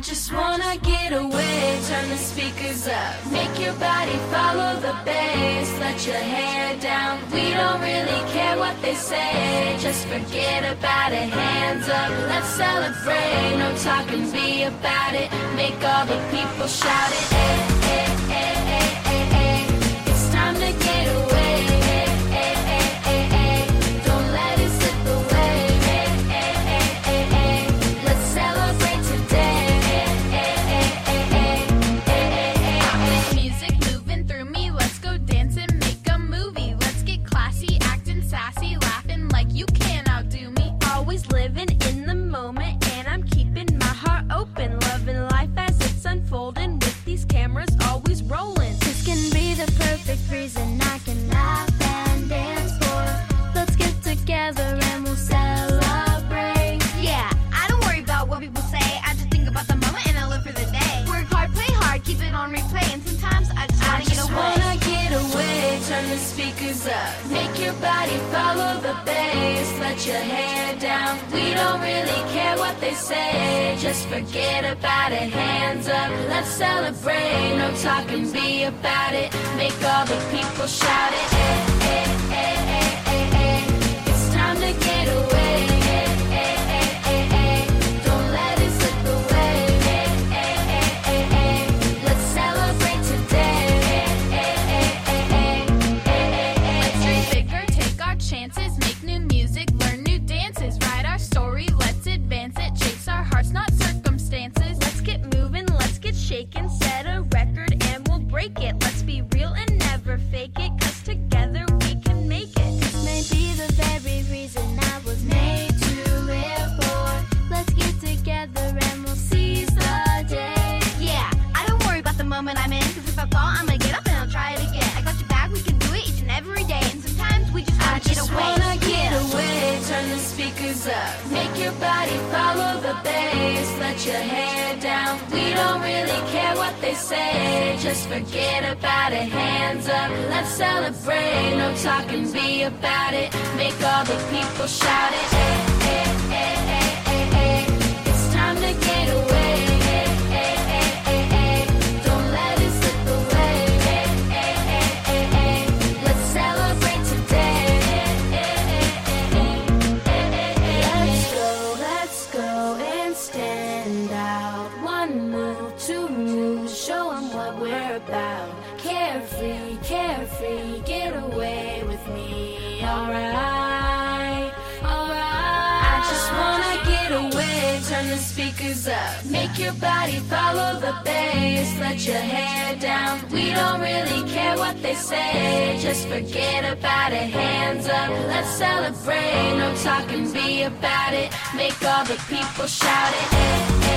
I just wanna get away, turn the speakers up. Make your body follow the bass, let your hair down. We don't really care what they say, just forget about it. Hands up, let's celebrate. No talking, be about it. Make all the people shout it. Hey, hey, hey, reason I can laugh and dance for. Let's get together and we'll celebrate. Yeah, I don't worry about what people say. I just think about the moment and I live for the day. Work hard, play hard, keep it on replay. And sometimes I just wanna get away. wanna get away, turn the speakers up. Make your body follow the bass, let your hair down. We don't really what they say, just forget about it. Hands up, let's celebrate. No talking, be about it. Make all the people shout it. Moment I'm in, cause if I fall, I'm gonna get up and I'll try it again. I got your back, we can do it each and every day. And sometimes we just I wanna get just away. wanna get away, turn the speakers up. Make your body follow the bass, let your hair down. We don't really care what they say, just forget about it. Hands up, let's celebrate. No talking, be about it. Make all the people shout it. Hey, about. Carefree, carefree, get away with me. Alright, alright. I just wanna get away, turn the speakers up. Make your body follow the bass, let your hair down. We don't really care what they say, just forget about it. Hands up, let's celebrate. No talking, be about it. Make all the people shout it.